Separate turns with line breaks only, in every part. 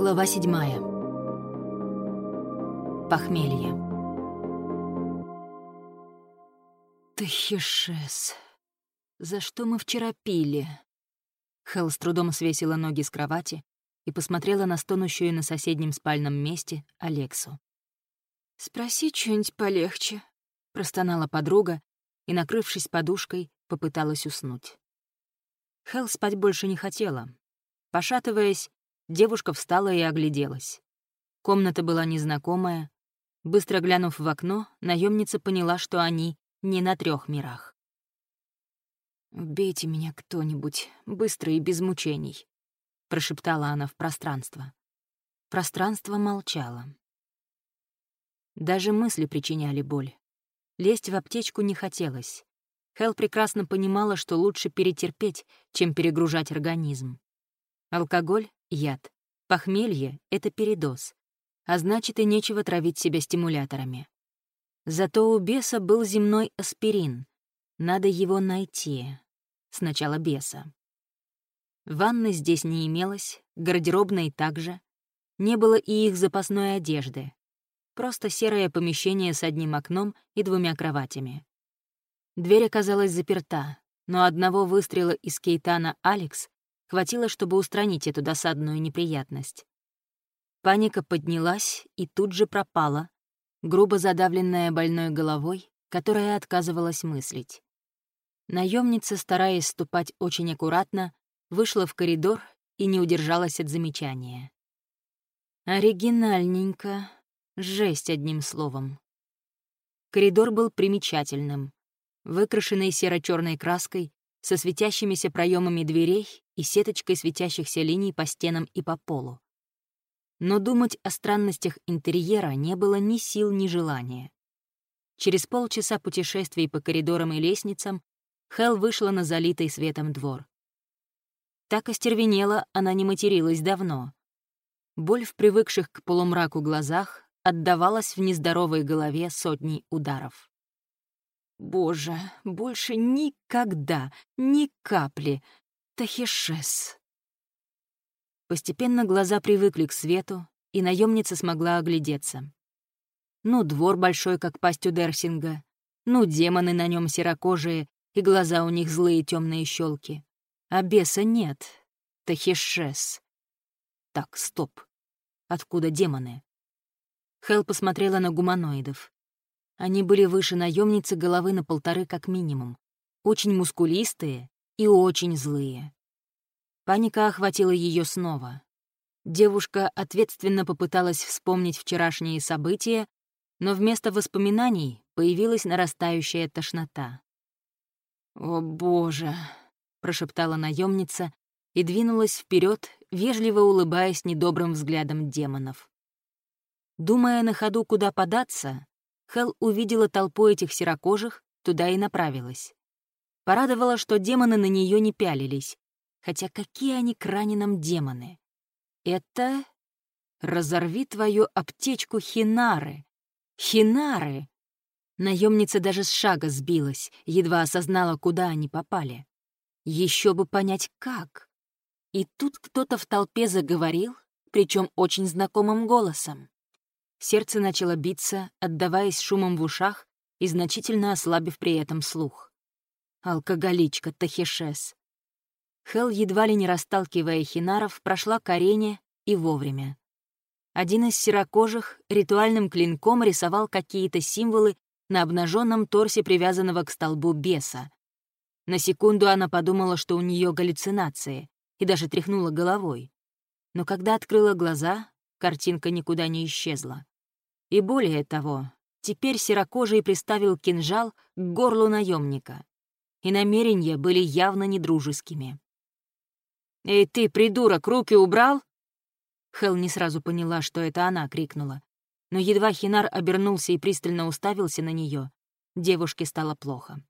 Глава седьмая. Похмелье. Тахишес, за что мы вчера пили? Хелл с трудом свесила ноги с кровати и посмотрела на стонущую на соседнем спальном месте Алексу. «Спроси что-нибудь полегче», — простонала подруга и, накрывшись подушкой, попыталась уснуть. Хелл спать больше не хотела. Пошатываясь, девушка встала и огляделась. Комната была незнакомая. Быстро глянув в окно, наемница поняла, что они не на трех мирах. «Убейте меня кто-нибудь, быстро и без мучений», — прошептала она в пространство. Пространство молчало. Даже мысли причиняли боль. Лезть в аптечку не хотелось. Хел прекрасно понимала, что лучше перетерпеть, чем перегружать организм. Алкоголь — яд. Похмелье — это передоз. А значит, и нечего травить себя стимуляторами. Зато у беса был земной аспирин. Надо его найти. Сначала беса. Ванны здесь не имелось, гардеробной также. Не было и их запасной одежды. Просто серое помещение с одним окном и двумя кроватями. Дверь оказалась заперта, но одного выстрела из Кейтана Алекс хватило, чтобы устранить эту досадную неприятность. Паника поднялась и тут же пропала, грубо задавленная больной головой, которая отказывалась мыслить. Наемница, стараясь ступать очень аккуратно, вышла в коридор и не удержалась от замечания. Оригинальненько. Жесть одним словом. Коридор был примечательным выкрашенной серо-черной краской, со светящимися проемами дверей и сеточкой светящихся линий по стенам и по полу. Но думать о странностях интерьера не было ни сил, ни желания. Через полчаса путешествий по коридорам и лестницам Хел вышла на залитый светом двор. Так остервенела она не материлась давно. Боль в привыкших к полумраку глазах отдавалась в нездоровой голове сотней ударов. Боже, больше никогда, ни капли. Тахишес. Постепенно глаза привыкли к свету, и наемница смогла оглядеться. Ну, двор большой, как пасть у Дерсинга. Ну, демоны на нем серокожие, и глаза у них злые темные щелки. А беса нет. Тахишес. Так, стоп. Откуда демоны? Хел посмотрела на гуманоидов. Они были выше наемницы головы на полторы как минимум. Очень мускулистые и очень злые. Паника охватила ее снова. Девушка ответственно попыталась вспомнить вчерашние события, но вместо воспоминаний появилась нарастающая тошнота. «О, Боже!» — прошептала наемница и двинулась вперед, вежливо улыбаясь недобрым взглядом демонов. Думая на ходу, куда податься, Хел увидела толпу этих серокожих, туда и направилась. Порадовало, что демоны на нее не пялились. Хотя какие они к раненым демоны? Это... Разорви твою аптечку Хинары. Хинары! Наемница даже с шага сбилась, едва осознала, куда они попали. Еще бы понять, как. И тут кто-то в толпе заговорил, причем очень знакомым голосом. Сердце начало биться, отдаваясь шумом в ушах и значительно ослабив при этом слух. Алкоголичка Тахишес. Хел, едва ли не расталкивая хинаров, прошла к арене и вовремя. Один из серокожих ритуальным клинком рисовал какие-то символы на обнаженном торсе привязанного к столбу беса. На секунду она подумала, что у нее галлюцинации, и даже тряхнула головой. Но когда открыла глаза, картинка никуда не исчезла. И более того, теперь серокожий приставил кинжал к горлу наемника. И намерения были явно недружескими. «Эй ты, придурок, руки убрал?» Хел не сразу поняла, что это она крикнула. Но едва Хинар обернулся и пристально уставился на нее, девушке стало плохо.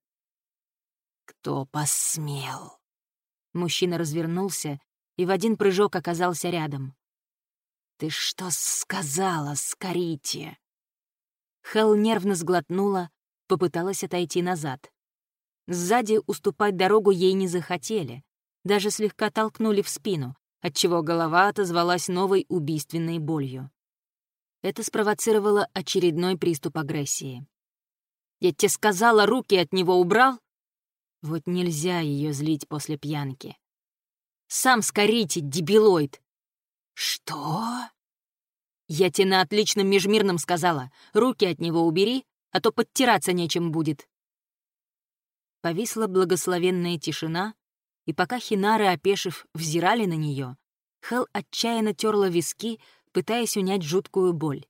«Кто посмел?» Мужчина развернулся и в один прыжок оказался рядом. «Ты что сказала, Скорите?» Хел нервно сглотнула, попыталась отойти назад. Сзади уступать дорогу ей не захотели, даже слегка толкнули в спину, отчего голова отозвалась новой убийственной болью. Это спровоцировало очередной приступ агрессии. «Я тебе сказала, руки от него убрал?» Вот нельзя ее злить после пьянки. «Сам скорите, дебилоид!» «Что?» «Я тебе на отличном межмирном сказала. Руки от него убери, а то подтираться нечем будет». Повисла благословенная тишина, и пока Хинары, опешив, взирали на нее, Хел отчаянно терла виски, пытаясь унять жуткую боль.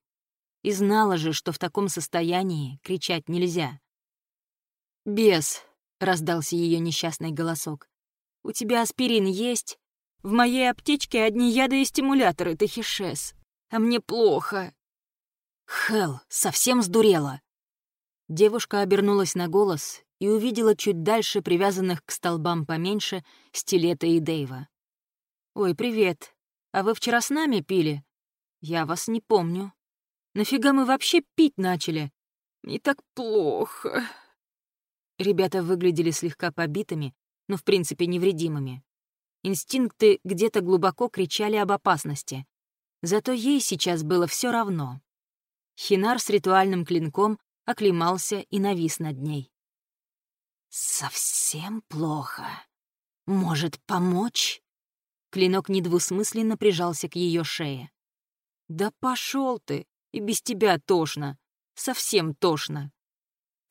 И знала же, что в таком состоянии кричать нельзя. «Бес», — раздался ее несчастный голосок, — «у тебя аспирин есть? В моей аптечке одни яды и стимуляторы, ты хишес, а мне плохо». «Хел, совсем сдурела!» Девушка обернулась на голос и увидела чуть дальше привязанных к столбам поменьше стилета и Дэйва. «Ой, привет. А вы вчера с нами пили? Я вас не помню. Нафига мы вообще пить начали? Мне так плохо». Ребята выглядели слегка побитыми, но в принципе невредимыми. Инстинкты где-то глубоко кричали об опасности. Зато ей сейчас было все равно. Хинар с ритуальным клинком оклемался и навис над ней. «Совсем плохо. Может, помочь?» Клинок недвусмысленно прижался к ее шее. «Да пошел ты! И без тебя тошно! Совсем тошно!»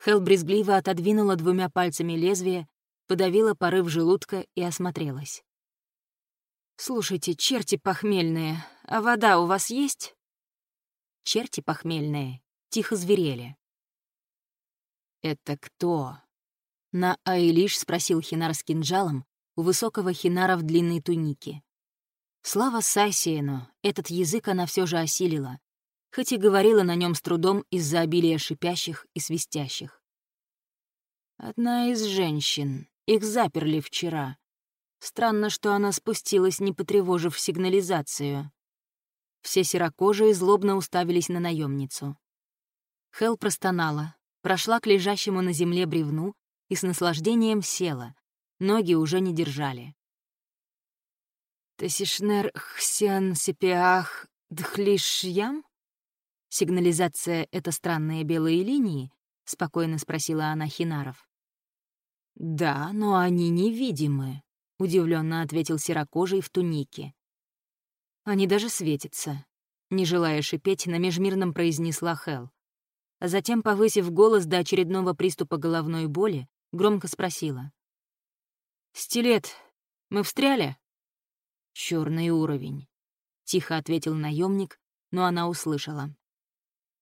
Хел брезгливо отодвинула двумя пальцами лезвие, подавила порыв желудка и осмотрелась. «Слушайте, черти похмельные, а вода у вас есть?» Черти похмельные тихо зверели. «Это кто?» На Аилиш спросил Хинар с кинжалом, у высокого хинара в длинной тунике. Слава Сасиену, этот язык она все же осилила, хоть и говорила на нем с трудом из-за обилия шипящих и свистящих. Одна из женщин. Их заперли вчера. Странно, что она спустилась, не потревожив сигнализацию. Все серокожие злобно уставились на наемницу. Хел простонала, прошла к лежащему на земле бревну и с наслаждением села, Ноги уже не держали. «Тесишнер хсян сипиах дхлишьям?» «Сигнализация — это странные белые линии?» — спокойно спросила она Хинаров. «Да, но они невидимы», — удивленно ответил серокожий в тунике. «Они даже светятся», — не желая шипеть, на межмирном произнесла Хел. А затем, повысив голос до очередного приступа головной боли, громко спросила. «Стилет, мы встряли?» Черный уровень», — тихо ответил наемник, но она услышала.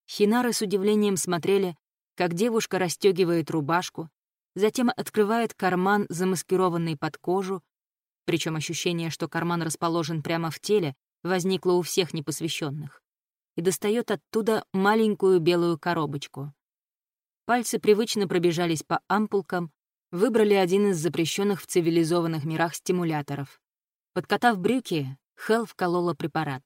Хинары с удивлением смотрели, как девушка расстегивает рубашку, затем открывает карман, замаскированный под кожу, причем ощущение, что карман расположен прямо в теле, возникло у всех непосвященных, и достает оттуда маленькую белую коробочку. Пальцы привычно пробежались по ампулкам, Выбрали один из запрещенных в цивилизованных мирах стимуляторов. Подкатав брюки, Хелл вколола препарат.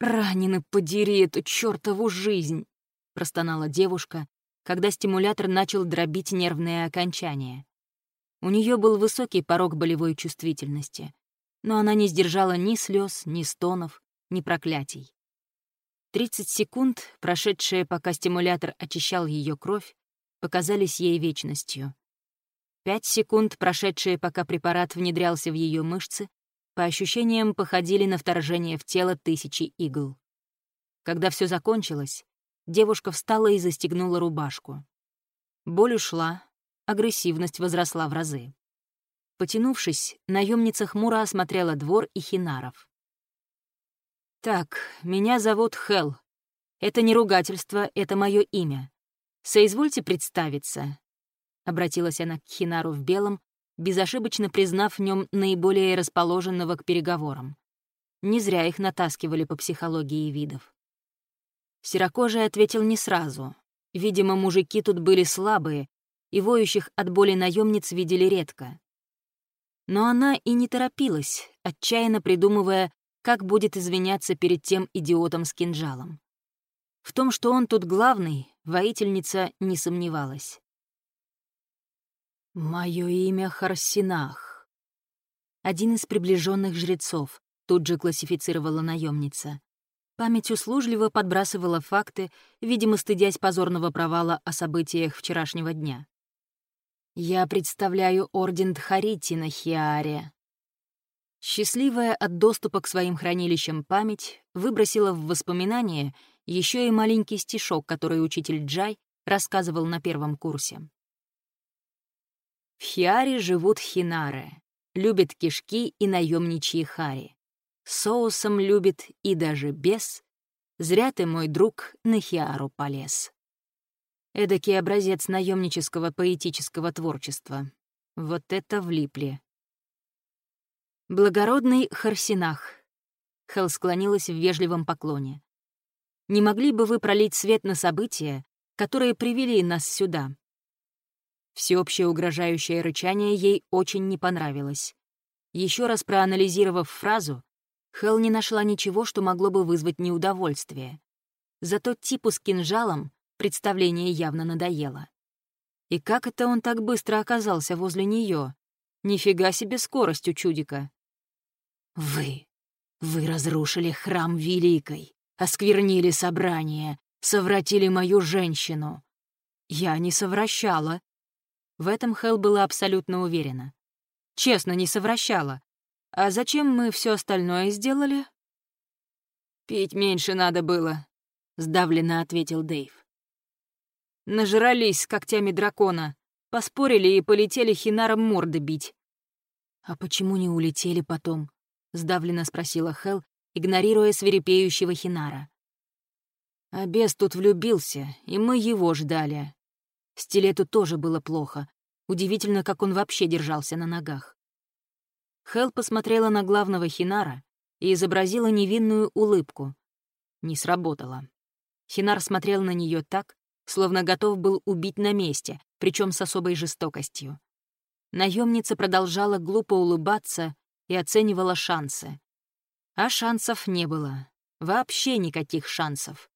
«Ранены, подери эту чертову жизнь!» — простонала девушка, когда стимулятор начал дробить нервные окончания. У нее был высокий порог болевой чувствительности, но она не сдержала ни слез, ни стонов, ни проклятий. 30 секунд, прошедшие, пока стимулятор очищал ее кровь, показались ей вечностью. Пять секунд, прошедшие, пока препарат внедрялся в ее мышцы, по ощущениям походили на вторжение в тело тысячи игл. Когда все закончилось, девушка встала и застегнула рубашку. Боль ушла, агрессивность возросла в разы. Потянувшись, наемница хмуро осмотрела двор и хинаров. «Так, меня зовут Хел. Это не ругательство, это мое имя. «Соизвольте представиться», — обратилась она к Хинару в белом, безошибочно признав в нем наиболее расположенного к переговорам. Не зря их натаскивали по психологии видов. Серокожий ответил не сразу. Видимо, мужики тут были слабые, и воющих от боли наемниц видели редко. Но она и не торопилась, отчаянно придумывая, как будет извиняться перед тем идиотом с кинжалом. В том, что он тут главный, воительница не сомневалась. «Мое имя Харсинах». Один из приближенных жрецов, тут же классифицировала наемница. Память услужливо подбрасывала факты, видимо, стыдясь позорного провала о событиях вчерашнего дня. «Я представляю орден Тхарити на Хиаре». Счастливая от доступа к своим хранилищам память выбросила в воспоминания еще и маленький стишок, который учитель Джай рассказывал на первом курсе. В Хиаре живут хинары, любят кишки и наемничьи хари. Соусом любит и даже без. Зря ты, мой друг, на Хиару полез. Эдакий образец наемнического поэтического творчества. Вот это влипли. Благородный Харсинах. Хел склонилась в вежливом поклоне. Не могли бы вы пролить свет на события, которые привели нас сюда? Всеобщее угрожающее рычание ей очень не понравилось. Еще раз проанализировав фразу, Хел не нашла ничего, что могло бы вызвать неудовольствие. Зато типу с кинжалом представление явно надоело. И как это он так быстро оказался возле нее? Нифига себе скорость у чудика. «Вы, вы разрушили храм Великой, осквернили собрание, совратили мою женщину». «Я не совращала», в этом Хел была абсолютно уверена. Честно, не совращала. А зачем мы все остальное сделали? «Пить меньше надо было», — сдавленно ответил Дэйв. Нажрались когтями дракона, поспорили и полетели хинаром морды бить. «А почему не улетели потом?» — сдавленно спросила Хел, игнорируя свирепеющего хинара. А бес тут влюбился, и мы его ждали. Стилету тоже было плохо. Удивительно, как он вообще держался на ногах. Хел посмотрела на главного Хинара и изобразила невинную улыбку. Не сработало. Хинар смотрел на нее так, словно готов был убить на месте, причем с особой жестокостью. Наемница продолжала глупо улыбаться и оценивала шансы. А шансов не было. Вообще никаких шансов.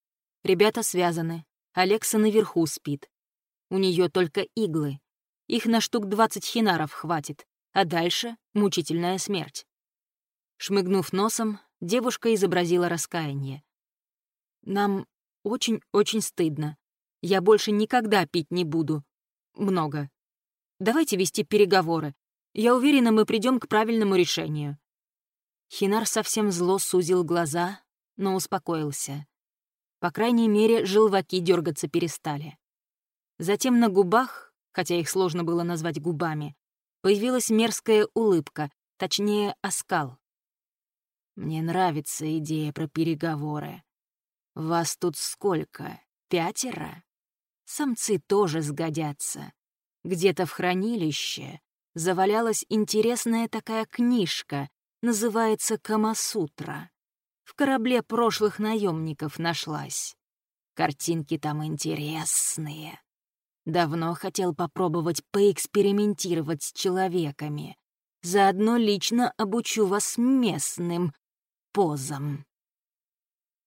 Ребята связаны. Алекса наверху спит. У нее только иглы. Их на штук двадцать хинаров хватит, а дальше — мучительная смерть. Шмыгнув носом, девушка изобразила раскаяние. «Нам очень-очень стыдно. Я больше никогда пить не буду. Много. Давайте вести переговоры. Я уверена, мы придем к правильному решению». Хинар совсем зло сузил глаза, но успокоился. По крайней мере, желваки дергаться перестали. Затем на губах, хотя их сложно было назвать губами, появилась мерзкая улыбка, точнее, оскал. «Мне нравится идея про переговоры. Вас тут сколько? Пятеро? Самцы тоже сгодятся. Где-то в хранилище завалялась интересная такая книжка, называется «Камасутра». В корабле прошлых наемников нашлась. Картинки там интересные. Давно хотел попробовать поэкспериментировать с человеками. Заодно лично обучу вас местным позам.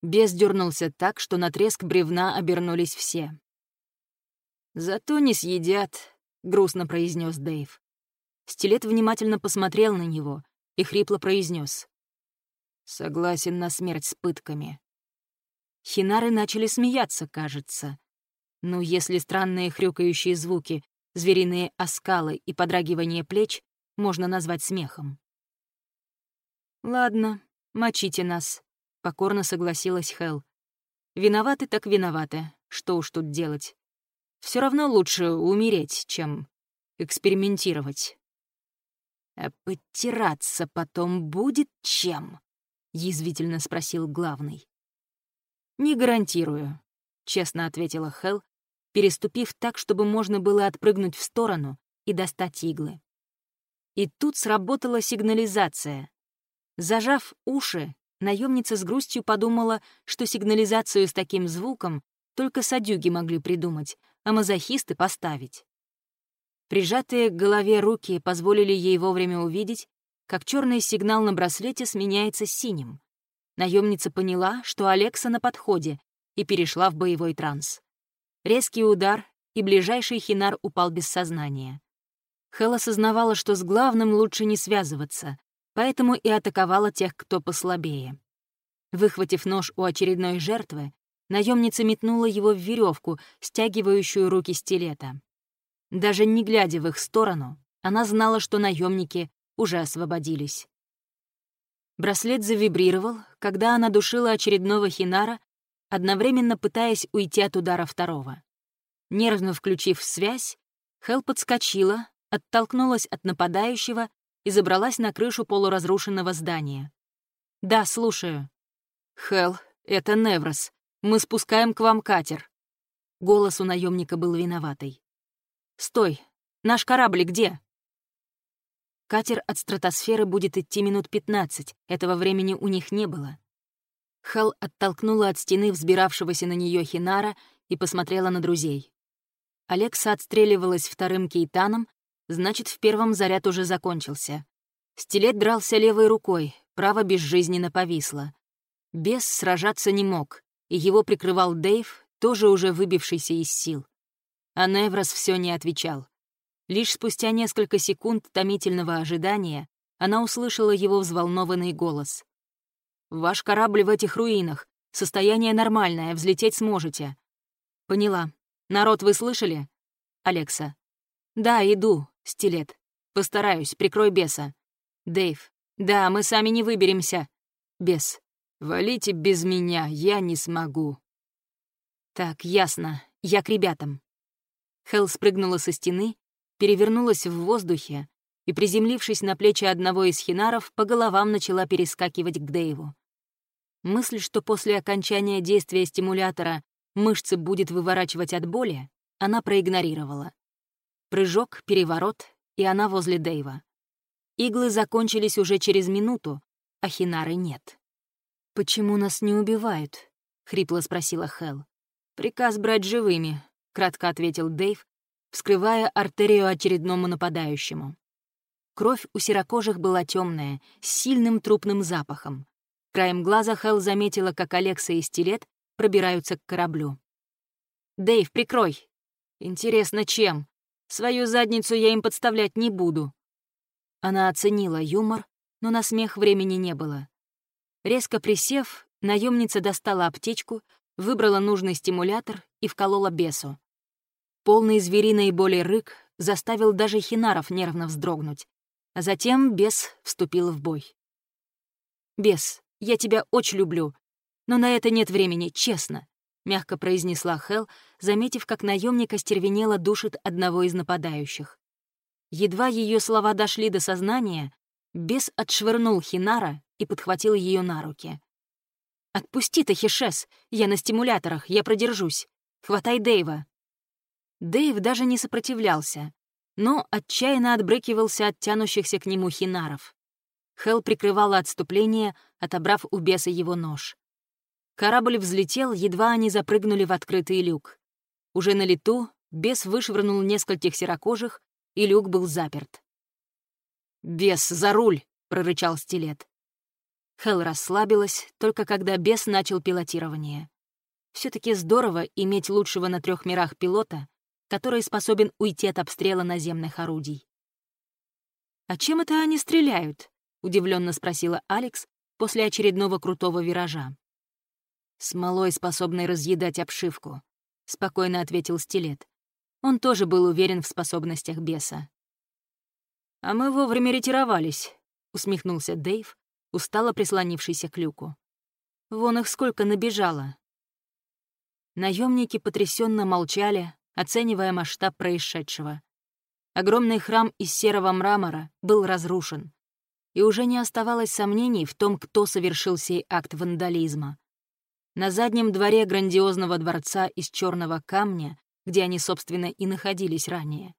Бес дернулся так, что на треск бревна обернулись все. «Зато не съедят», — грустно произнес Дэйв. Стилет внимательно посмотрел на него и хрипло произнес: «Согласен на смерть с пытками». Хинары начали смеяться, кажется. Ну, если странные хрюкающие звуки, звериные оскалы и подрагивание плеч можно назвать смехом. «Ладно, мочите нас», — покорно согласилась Хел. «Виноваты так виноваты, что уж тут делать. Все равно лучше умереть, чем экспериментировать». «А подтираться потом будет чем?» — язвительно спросил главный. «Не гарантирую», — честно ответила Хел, переступив так, чтобы можно было отпрыгнуть в сторону и достать иглы. И тут сработала сигнализация. Зажав уши, наемница с грустью подумала, что сигнализацию с таким звуком только садюги могли придумать, а мазохисты поставить. Прижатые к голове руки позволили ей вовремя увидеть, как черный сигнал на браслете сменяется синим. Наемница поняла, что Алекса на подходе, и перешла в боевой транс. Резкий удар, и ближайший хинар упал без сознания. Хел осознавала, что с главным лучше не связываться, поэтому и атаковала тех, кто послабее. Выхватив нож у очередной жертвы, наемница метнула его в веревку, стягивающую руки стилета. Даже не глядя в их сторону, она знала, что наемники уже освободились. Браслет завибрировал, когда она душила очередного хинара, одновременно пытаясь уйти от удара второго. Нервно включив связь, Хел подскочила, оттолкнулась от нападающего и забралась на крышу полуразрушенного здания. «Да, слушаю». «Хел, это Неврос. Мы спускаем к вам катер». Голос у наемника был виноватый. «Стой! Наш корабль где?» Катер от стратосферы будет идти минут 15, этого времени у них не было. Хел оттолкнула от стены взбиравшегося на нее Хинара и посмотрела на друзей. Алекса отстреливалась вторым кейтаном, значит, в первом заряд уже закончился. Стилет дрался левой рукой, право безжизненно повисло. Бес сражаться не мог, и его прикрывал Дэйв, тоже уже выбившийся из сил. А Неврос все не отвечал. Лишь спустя несколько секунд томительного ожидания она услышала его взволнованный голос. «Ваш корабль в этих руинах. Состояние нормальное, взлететь сможете». «Поняла. Народ, вы слышали?» «Алекса». «Да, иду, стилет. Постараюсь, прикрой беса». «Дэйв». «Да, мы сами не выберемся». «Бес». «Валите без меня, я не смогу». «Так, ясно. Я к ребятам». Хелл спрыгнула со стены перевернулась в воздухе и, приземлившись на плечи одного из хинаров, по головам начала перескакивать к Дэйву. Мысль, что после окончания действия стимулятора мышцы будет выворачивать от боли, она проигнорировала. Прыжок, переворот, и она возле Дэйва. Иглы закончились уже через минуту, а хинары нет. «Почему нас не убивают?» — хрипло спросила Хел. «Приказ брать живыми», — кратко ответил Дэйв, вскрывая артерию очередному нападающему. Кровь у серокожих была темная, с сильным трупным запахом. Краем глаза Хелл заметила, как Алекса и Стилет пробираются к кораблю. «Дэйв, прикрой!» «Интересно, чем? Свою задницу я им подставлять не буду». Она оценила юмор, но на смех времени не было. Резко присев, наемница достала аптечку, выбрала нужный стимулятор и вколола бесу. Полный звериной боли рык заставил даже хинаров нервно вздрогнуть. А затем бес вступил в бой. «Бес, я тебя очень люблю, но на это нет времени, честно», — мягко произнесла Хел, заметив, как наемник остервенело душит одного из нападающих. Едва ее слова дошли до сознания, бес отшвырнул Хинара и подхватил ее на руки. «Отпусти, Тахишес, я на стимуляторах, я продержусь. Хватай Дэйва». Дэйв даже не сопротивлялся, но отчаянно отбрыкивался от тянущихся к нему хинаров. Хел прикрывала отступление, отобрав у беса его нож. Корабль взлетел, едва они запрыгнули в открытый люк. Уже на лету бес вышвырнул нескольких серокожих, и люк был заперт. «Бес, за руль!» — прорычал стилет. Хел расслабилась, только когда бес начал пилотирование. все таки здорово иметь лучшего на трех мирах пилота, который способен уйти от обстрела наземных орудий. «А чем это они стреляют?» — удивленно спросила Алекс после очередного крутого виража. «Смолой, способной разъедать обшивку», — спокойно ответил Стилет. Он тоже был уверен в способностях беса. «А мы вовремя ретировались», — усмехнулся Дэйв, устало прислонившийся к люку. «Вон их сколько набежало». Наемники потрясенно молчали, оценивая масштаб происшедшего. Огромный храм из серого мрамора был разрушен, и уже не оставалось сомнений в том, кто совершил сей акт вандализма. На заднем дворе грандиозного дворца из черного камня, где они, собственно, и находились ранее,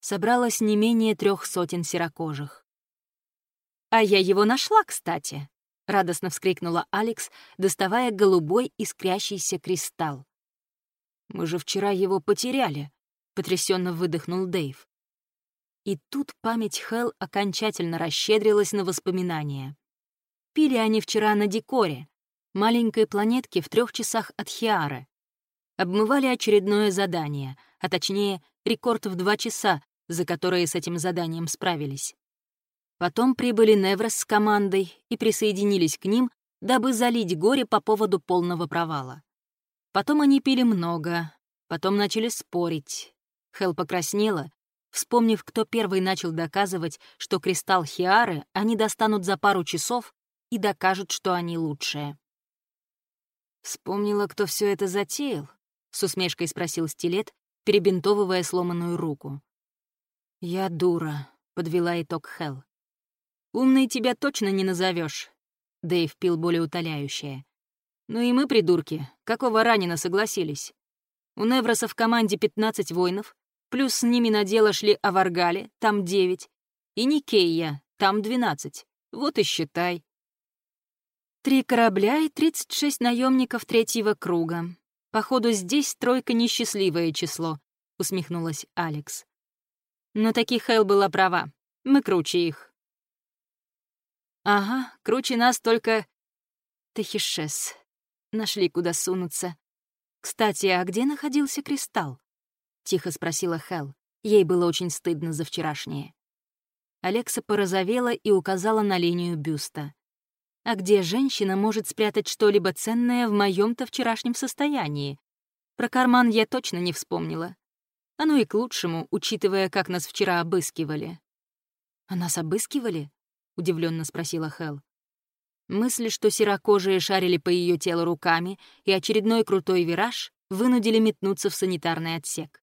собралось не менее трех сотен серокожих. «А я его нашла, кстати!» — радостно вскрикнула Алекс, доставая голубой искрящийся кристалл. Мы же вчера его потеряли», — потрясенно выдохнул Дэйв. И тут память Хел окончательно расщедрилась на воспоминания. Пили они вчера на Декоре, маленькой планетке в трех часах от Хиары. Обмывали очередное задание, а точнее, рекорд в два часа, за которые с этим заданием справились. Потом прибыли Неврос с командой и присоединились к ним, дабы залить горе по поводу полного провала. Потом они пили много, потом начали спорить. Хел покраснела, вспомнив, кто первый начал доказывать, что кристалл Хиары они достанут за пару часов и докажут, что они лучшие. «Вспомнила, кто все это затеял?» — с усмешкой спросил Стилет, перебинтовывая сломанную руку. «Я дура», — подвела итог Хел. «Умной тебя точно не назовешь. Дэйв пил более утоляющее. «Ну и мы, придурки, какого ранена согласились? У Невроса в команде 15 воинов, плюс с ними на дело шли Аваргали, там 9, и Никея, там 12. Вот и считай. Три корабля и 36 наемников третьего круга. Походу, здесь тройка несчастливое число, усмехнулась Алекс. Но таки Хэл была права. Мы круче их. Ага, круче нас только Тахишес. Нашли, куда сунуться. Кстати, а где находился кристалл? Тихо спросила Хэл. Ей было очень стыдно за вчерашнее. Алекса порозовела и указала на линию бюста. А где женщина может спрятать что-либо ценное в моем-то вчерашнем состоянии? Про карман я точно не вспомнила. Оно и к лучшему, учитывая, как нас вчера обыскивали. «А нас обыскивали?» — удивленно спросила Хел. Мысли, что серокожие шарили по ее телу руками, и очередной крутой вираж вынудили метнуться в санитарный отсек.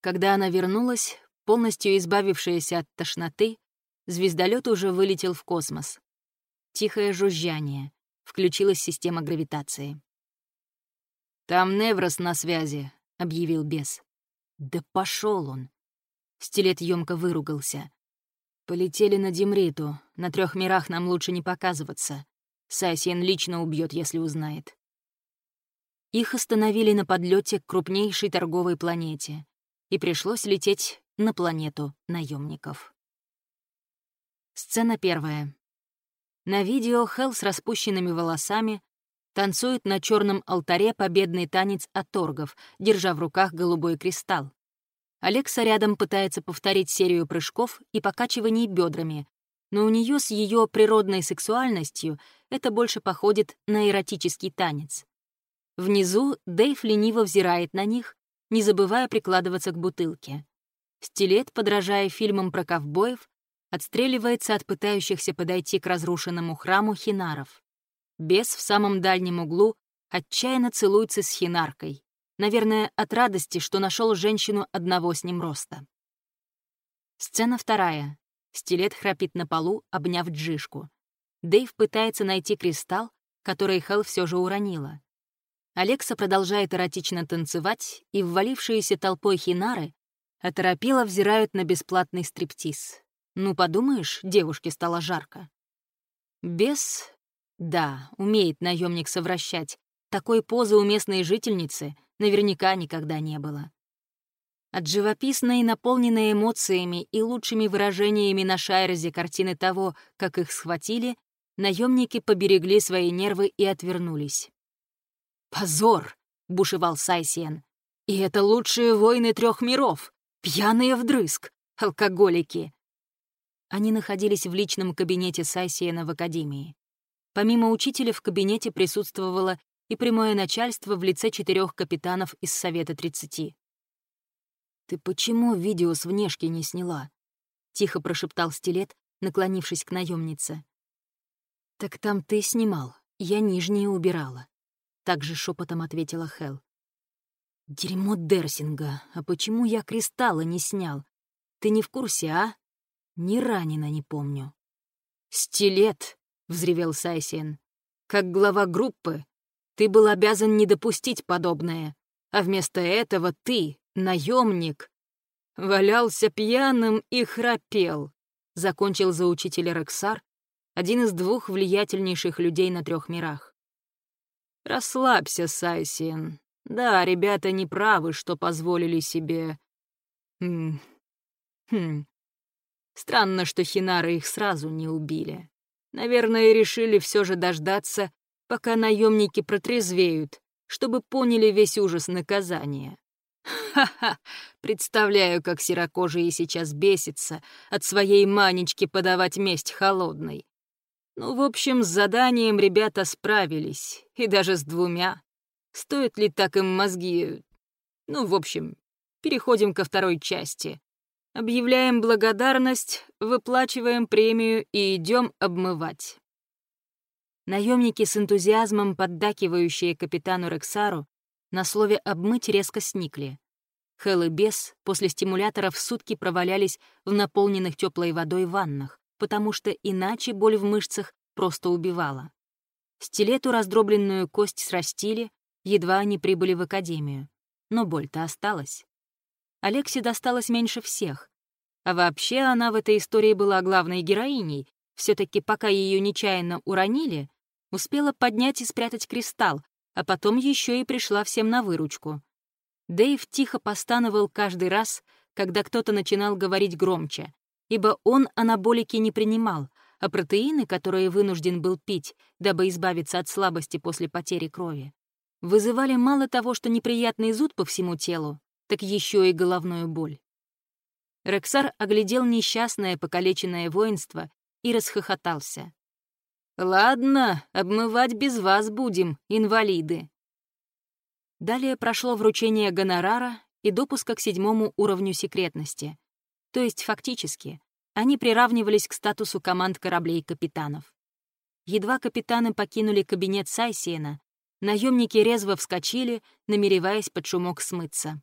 Когда она вернулась, полностью избавившаяся от тошноты, звездолет уже вылетел в космос. Тихое жужжание. Включилась система гравитации. «Там Неврос на связи», — объявил бес. «Да пошел он!» Стилет емко выругался. «Полетели на Демриту. На трех мирах нам лучше не показываться. Сайсиен лично убьет, если узнает». Их остановили на подлете к крупнейшей торговой планете, и пришлось лететь на планету наемников. Сцена первая. На видео Хелл с распущенными волосами танцует на черном алтаре победный танец оторгов, держа в руках голубой кристалл. Алекса рядом пытается повторить серию прыжков и покачиваний бедрами, но у нее с ее природной сексуальностью это больше походит на эротический танец. Внизу Дэйв лениво взирает на них, не забывая прикладываться к бутылке. Стилет, подражая фильмам про ковбоев, отстреливается от пытающихся подойти к разрушенному храму хинаров. Бес в самом дальнем углу отчаянно целуется с хинаркой. Наверное, от радости, что нашел женщину одного с ним роста. Сцена вторая. Стилет храпит на полу, обняв Джишку. Дэйв пытается найти кристалл, который Хелл все же уронила. Алекса продолжает эротично танцевать, и ввалившиеся толпой хинары оторопело взирают на бесплатный стриптиз. Ну, подумаешь, девушке стало жарко. Бес... Да, умеет наемник совращать. Такой позы у местной жительницы наверняка никогда не было. От живописной, наполненной эмоциями и лучшими выражениями на Шайрозе картины того, как их схватили, наемники поберегли свои нервы и отвернулись. «Позор!» — бушевал Сайсиен. «И это лучшие воины трех миров! Пьяные вдрызг! Алкоголики! Они находились в личном кабинете Сайсиена в Академии. Помимо учителя в кабинете присутствовало и прямое начальство в лице четырех капитанов из Совета 30. «Ты почему видео с внешки не сняла?» — тихо прошептал стилет, наклонившись к наемнице. «Так там ты снимал, я нижние убирала», — также шепотом ответила Хел. «Дерьмо Дерсинга, а почему я кристаллы не снял? Ты не в курсе, а?» Ни ранена не помню. «Стилет!» — взревел Сайсиен. «Как глава группы ты был обязан не допустить подобное, а вместо этого ты, наемник, валялся пьяным и храпел», — закончил за учителя Рексар, один из двух влиятельнейших людей на трех мирах. «Расслабься, Сайсиен. Да, ребята не правы, что позволили себе... Хм... Хм... Странно, что Хинары их сразу не убили. Наверное, решили все же дождаться, пока наемники протрезвеют, чтобы поняли весь ужас наказания. Ха-ха, представляю, как серокожие сейчас бесится от своей манечки подавать месть холодной. Ну, в общем, с заданием ребята справились, и даже с двумя. Стоит ли так им мозги... Ну, в общем, переходим ко второй части. Объявляем благодарность, выплачиваем премию и идем обмывать. Наемники с энтузиазмом, поддакивающие капитану Рексару, на слове «обмыть» резко сникли. Хелл и Бес после стимуляторов сутки провалялись в наполненных теплой водой ваннах, потому что иначе боль в мышцах просто убивала. Стилету раздробленную кость срастили, едва они прибыли в академию. Но боль-то осталась. Алексе досталось меньше всех. А вообще она в этой истории была главной героиней. все таки пока ее нечаянно уронили, успела поднять и спрятать кристалл, а потом еще и пришла всем на выручку. Дэйв тихо постановал каждый раз, когда кто-то начинал говорить громче, ибо он анаболики не принимал, а протеины, которые вынужден был пить, дабы избавиться от слабости после потери крови, вызывали мало того, что неприятный зуд по всему телу, так еще и головную боль. Рексар оглядел несчастное покалеченное воинство и расхохотался. «Ладно, обмывать без вас будем, инвалиды». Далее прошло вручение гонорара и допуска к седьмому уровню секретности. То есть, фактически, они приравнивались к статусу команд кораблей-капитанов. Едва капитаны покинули кабинет Сайсиена, наемники резво вскочили, намереваясь под шумок смыться.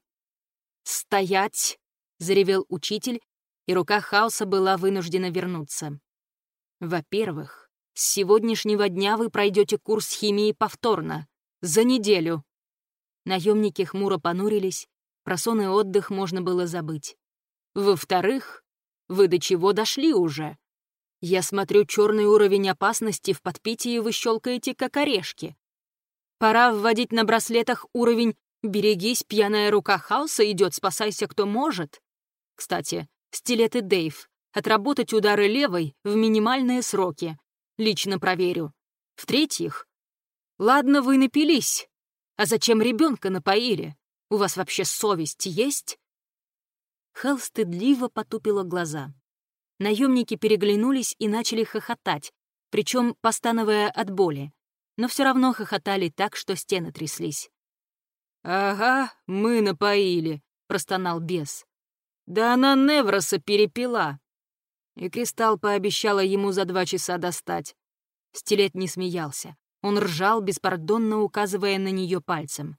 «Стоять!» — заревел учитель, и рука хаоса была вынуждена вернуться. «Во-первых, с сегодняшнего дня вы пройдете курс химии повторно. За неделю. Наемники хмуро понурились, про сон и отдых можно было забыть. Во-вторых, вы до чего дошли уже? Я смотрю, черный уровень опасности в подпитии вы щелкаете, как орешки. Пора вводить на браслетах уровень «Берегись, пьяная рука хаоса идет, спасайся, кто может». Кстати, стилеты Дейв. Отработать удары левой в минимальные сроки. Лично проверю. В-третьих, ладно, вы напились. А зачем ребенка напоили? У вас вообще совесть есть? Хелл стыдливо потупила глаза. Наемники переглянулись и начали хохотать, причем постановая от боли, но все равно хохотали так, что стены тряслись. «Ага, мы напоили», — простонал бес. «Да она Невроса перепила и Кристалл пообещала ему за два часа достать. Стилет не смеялся. Он ржал, беспардонно указывая на нее пальцем.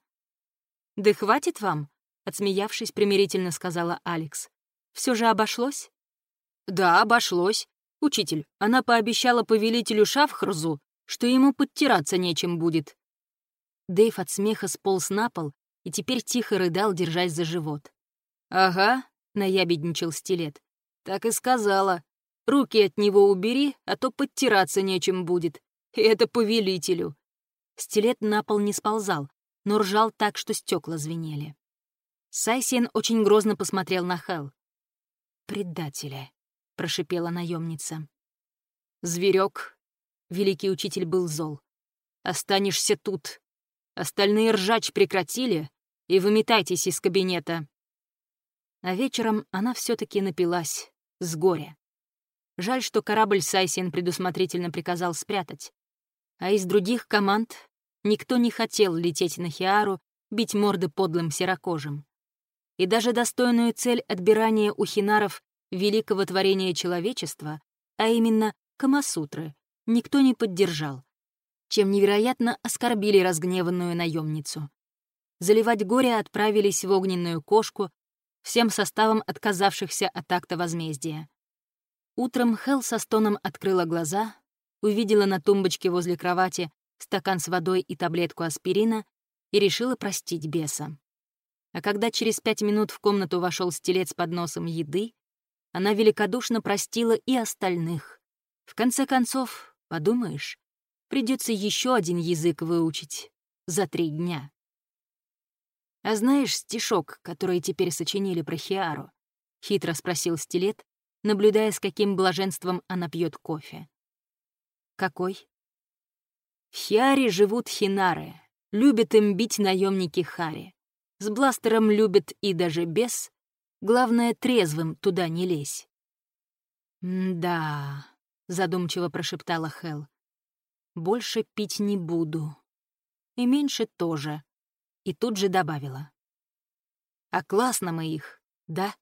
«Да хватит вам?» — отсмеявшись, примирительно сказала Алекс. Все же обошлось?» «Да, обошлось. Учитель, она пообещала повелителю Шафхрзу, что ему подтираться нечем будет». Дэйв от смеха сполз на пол и теперь тихо рыдал, держась за живот. «Ага», — наябедничал стилет. Так и сказала. Руки от него убери, а то подтираться нечем будет. И это повелителю. Стилет на пол не сползал, но ржал так, что стекла звенели. Сайсен очень грозно посмотрел на Хел. «Предатели», — прошипела наемница. «Зверек», — великий учитель был зол, — «останешься тут. Остальные ржач прекратили, и выметайтесь из кабинета». А вечером она все таки напилась, с горя. Жаль, что корабль Сайсин предусмотрительно приказал спрятать. А из других команд никто не хотел лететь на Хиару, бить морды подлым серокожим. И даже достойную цель отбирания у хинаров великого творения человечества, а именно Камасутры, никто не поддержал, чем невероятно оскорбили разгневанную наемницу. Заливать горе отправились в огненную кошку, всем составом отказавшихся от акта возмездия. Утром Хел со стоном открыла глаза, увидела на тумбочке возле кровати стакан с водой и таблетку аспирина и решила простить беса. А когда через пять минут в комнату вошел стелец под носом еды, она великодушно простила и остальных. В конце концов, подумаешь, придется еще один язык выучить за три дня. «А знаешь стишок, который теперь сочинили про Хиару?» — хитро спросил Стилет, наблюдая, с каким блаженством она пьет кофе. «Какой?» «В Хиаре живут хинары, любят им бить наемники Хари. С бластером любят и даже без. Главное, трезвым туда не лезь. «Да», — задумчиво прошептала Хел. «Больше пить не буду. И меньше тоже». И тут же добавила. «А классно мы их, да?»